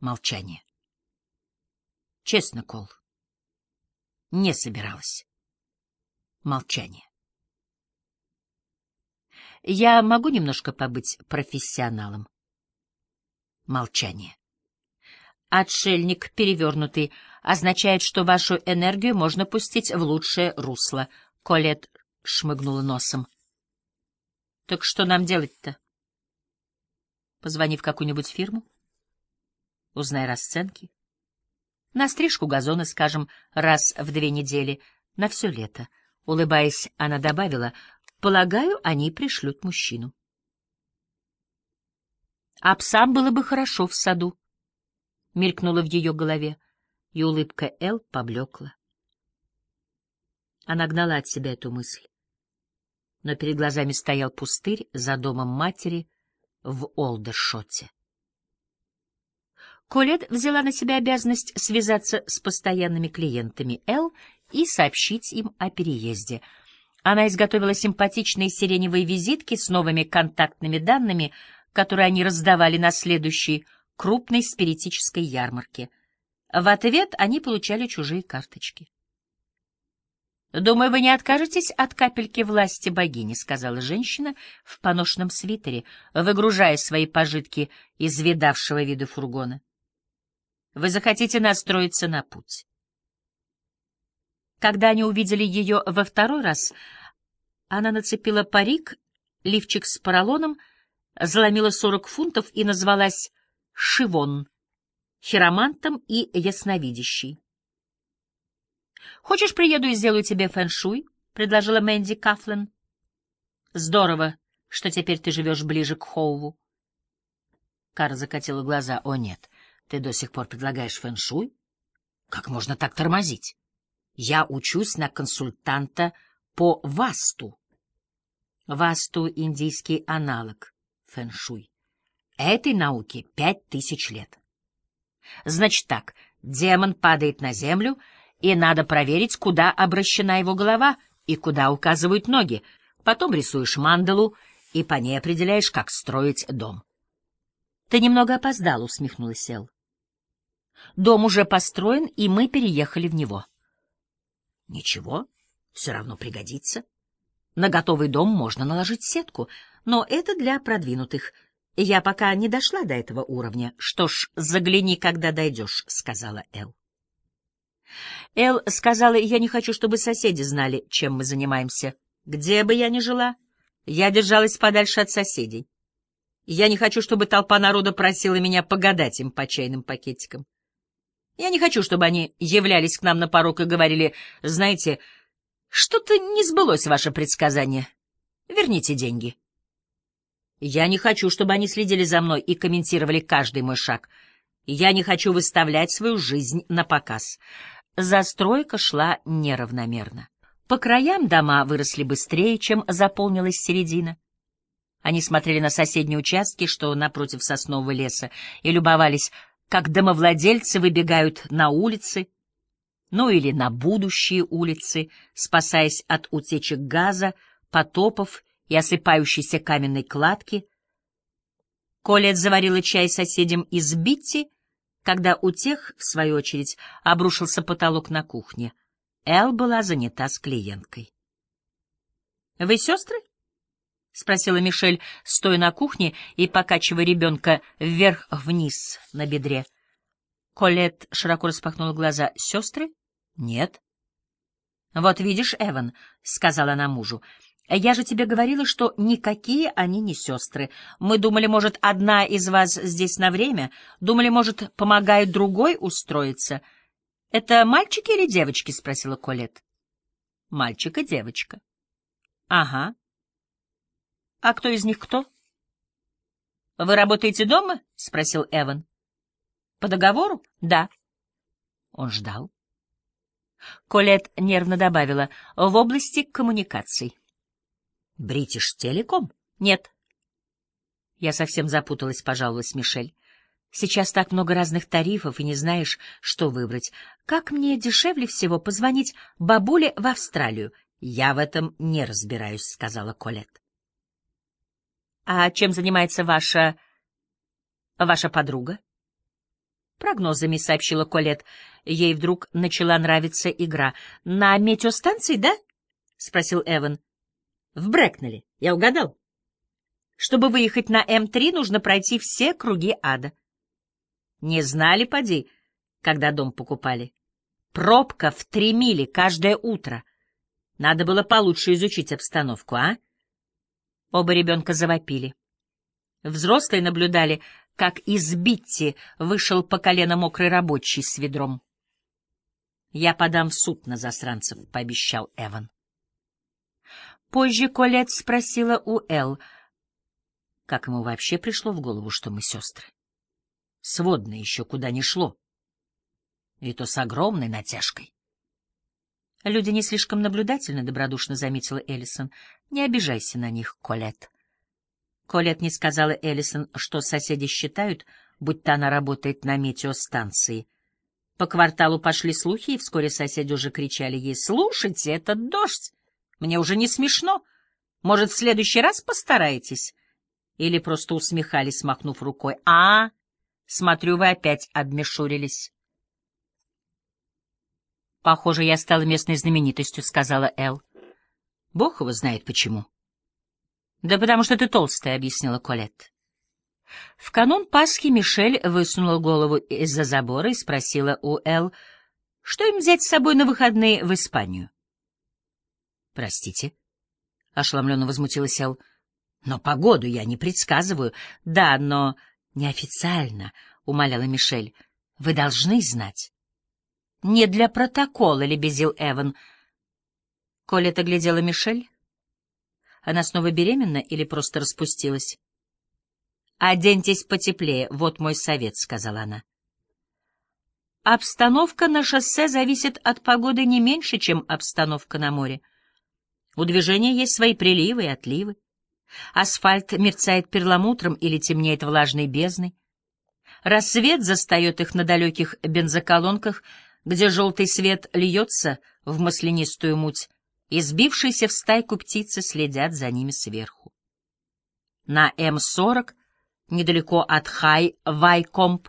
Молчание. Честно, Кол. Не собиралась. Молчание. Я могу немножко побыть профессионалом? Молчание. Отшельник перевернутый означает, что вашу энергию можно пустить в лучшее русло. Колет шмыгнула носом. Так что нам делать-то? Позвони в какую-нибудь фирму? Узнай расценки. На стрижку газона, скажем, раз в две недели, на все лето. Улыбаясь, она добавила, полагаю, они пришлют мужчину. А псам было бы хорошо в саду, — мелькнуло в ее голове, и улыбка Эл поблекла. Она гнала от себя эту мысль. Но перед глазами стоял пустырь за домом матери в Олдершоте. Колет взяла на себя обязанность связаться с постоянными клиентами Эл и сообщить им о переезде. Она изготовила симпатичные сиреневые визитки с новыми контактными данными, которые они раздавали на следующей крупной спиритической ярмарке. В ответ они получали чужие карточки. «Думаю, вы не откажетесь от капельки власти богини», — сказала женщина в поношенном свитере, выгружая свои пожитки из видавшего вида фургона. Вы захотите настроиться на путь. Когда они увидели ее во второй раз, она нацепила парик, лифчик с поролоном, заломила сорок фунтов и назвалась Шивон, хиромантом и ясновидящей. «Хочешь, приеду и сделаю тебе фэншуй?» — предложила Мэнди Кафлин. «Здорово, что теперь ты живешь ближе к Хоуву». Кара закатила глаза. «О, нет, ты до сих пор предлагаешь фэншуй? Как можно так тормозить? Я учусь на консультанта по васту. Васту — индийский аналог фэншуй. Этой науке пять тысяч лет. Значит так, демон падает на землю, и надо проверить, куда обращена его голова и куда указывают ноги. Потом рисуешь мандалу и по ней определяешь, как строить дом. — Ты немного опоздал, — усмехнулась Эл. Дом уже построен, и мы переехали в него. Ничего, все равно пригодится. На готовый дом можно наложить сетку, но это для продвинутых. Я пока не дошла до этого уровня. Что ж, загляни, когда дойдешь, — сказала Эл. Эл сказала, я не хочу, чтобы соседи знали, чем мы занимаемся. Где бы я ни жила, я держалась подальше от соседей. Я не хочу, чтобы толпа народа просила меня погадать им по чайным пакетикам. Я не хочу, чтобы они являлись к нам на порог и говорили, знаете, что-то не сбылось ваше предсказание. Верните деньги. Я не хочу, чтобы они следили за мной и комментировали каждый мой шаг. Я не хочу выставлять свою жизнь на показ. Застройка шла неравномерно. По краям дома выросли быстрее, чем заполнилась середина. Они смотрели на соседние участки, что напротив соснового леса, и любовались как домовладельцы выбегают на улицы, ну или на будущие улицы, спасаясь от утечек газа, потопов и осыпающейся каменной кладки. Колет заварила чай соседям из Битти, когда у тех, в свою очередь, обрушился потолок на кухне. Эл была занята с клиенткой. — Вы сестры? — спросила Мишель, стоя на кухне и покачивая ребенка вверх-вниз на бедре. Колет широко распахнула глаза. — Сестры? — Нет. — Вот видишь, Эван, — сказала она мужу, — я же тебе говорила, что никакие они не сестры. Мы думали, может, одна из вас здесь на время, думали, может, помогает другой устроиться. — Это мальчики или девочки? — спросила Колет. — Мальчик и девочка. — Ага. — А кто из них кто? — Вы работаете дома? — спросил Эван. — По договору? — Да. Он ждал. Колет нервно добавила — в области коммуникаций. — Бритиш Телеком? — Нет. Я совсем запуталась, пожаловалась Мишель. Сейчас так много разных тарифов, и не знаешь, что выбрать. Как мне дешевле всего позвонить бабуле в Австралию? — Я в этом не разбираюсь, — сказала Колет. А чем занимается ваша... ваша подруга? прогнозами», — сообщила Колет. Ей вдруг начала нравиться игра. «На метеостанции, да?» — спросил Эван. «В Брэкнелле. Я угадал. Чтобы выехать на М3, нужно пройти все круги ада». «Не знали, поди, когда дом покупали?» «Пробка в три мили каждое утро. Надо было получше изучить обстановку, а?» Оба ребенка завопили. Взрослые наблюдали, как из Битти вышел по колено мокрый рабочий с ведром. «Я подам в суд на засранцев», — пообещал Эван. Позже Колет спросила у Эл, как ему вообще пришло в голову, что мы сестры. Сводное еще куда ни шло. И то с огромной натяжкой. Люди не слишком наблюдательны, — добродушно заметила Эллисон. Не обижайся на них, Колет. Колет не сказала Эллисон, что соседи считают, будто она работает на метеостанции. По кварталу пошли слухи, и вскоре соседи уже кричали ей, «Слушайте, это дождь! Мне уже не смешно. Может, в следующий раз постараетесь?» Или просто усмехались, махнув рукой. «А, смотрю, вы опять обмешурились». «Похоже, я стала местной знаменитостью», — сказала Эл. «Бог его знает почему». «Да потому что ты толстая», — объяснила Колетт. В канун Пасхи Мишель высунула голову из-за забора и спросила у Эл, что им взять с собой на выходные в Испанию. «Простите», — ошеломленно возмутилась Эл, — «но погоду я не предсказываю». «Да, но неофициально», — умоляла Мишель, — «вы должны знать». «Не для протокола», — лебезил Эван. Колет оглядела Мишель. Она снова беременна или просто распустилась? «Оденьтесь потеплее, вот мой совет», — сказала она. Обстановка на шоссе зависит от погоды не меньше, чем обстановка на море. У движения есть свои приливы и отливы. Асфальт мерцает перламутром или темнеет влажной бездной. Рассвет застает их на далеких бензоколонках, где желтый свет льется в маслянистую муть, и сбившиеся в стайку птицы следят за ними сверху. На М-40 недалеко от Хай-Вайкомп.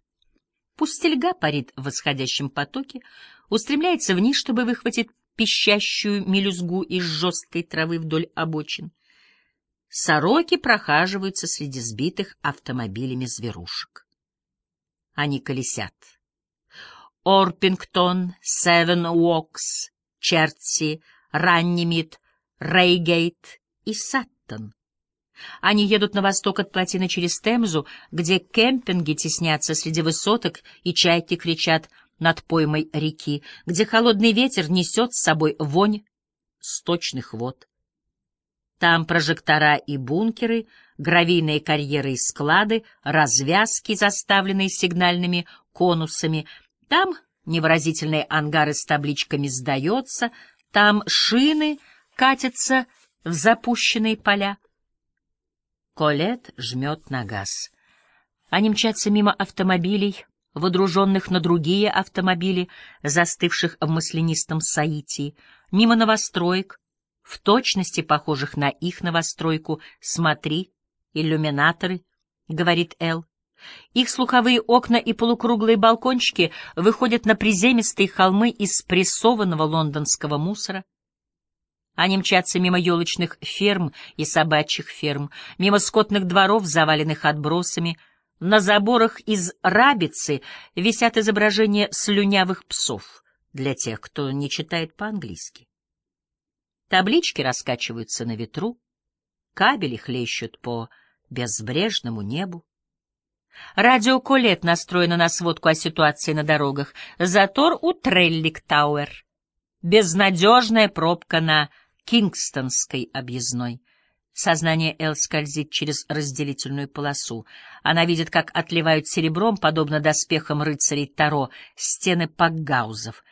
Пустельга парит в восходящем потоке, устремляется вниз, чтобы выхватить пищащую мелюзгу из жесткой травы вдоль обочин. Сороки прохаживаются среди сбитых автомобилями зверушек. Они колесят. Орпингтон, Севен Уокс, Черти, Раннимит, Рейгейт и Саттон. Они едут на восток от плотины через Темзу, где кемпинги теснятся среди высоток и чайки кричат над поймой реки, где холодный ветер несет с собой вонь сточных вод. Там прожектора и бункеры, гравийные карьеры и склады, развязки, заставленные сигнальными конусами. Там невыразительные ангары с табличками «Сдается», там шины катятся в запущенные поля. Колет жмет на газ. Они мчатся мимо автомобилей, водруженных на другие автомобили, застывших в маслянистом Саитии, мимо новостроек, в точности похожих на их новостройку. «Смотри, иллюминаторы», — говорит Эл. Их слуховые окна и полукруглые балкончики выходят на приземистые холмы из прессованного лондонского мусора. Они мчатся мимо елочных ферм и собачьих ферм, мимо скотных дворов, заваленных отбросами. На заборах из рабицы висят изображения слюнявых псов для тех, кто не читает по-английски. Таблички раскачиваются на ветру, кабели хлещут по безбрежному небу. Радио Колет настроено на сводку о ситуации на дорогах. Затор у Треллик-Тауэр. Безнадежная пробка на Кингстонской объездной. Сознание Эл скользит через разделительную полосу. Она видит, как отливают серебром, подобно доспехам рыцарей Таро, стены пакгаузов.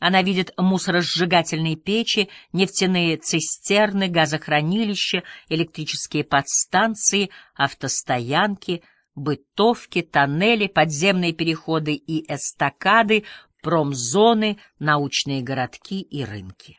Она видит мусоросжигательные печи, нефтяные цистерны, газохранилища, электрические подстанции, автостоянки, бытовки, тоннели, подземные переходы и эстакады, промзоны, научные городки и рынки.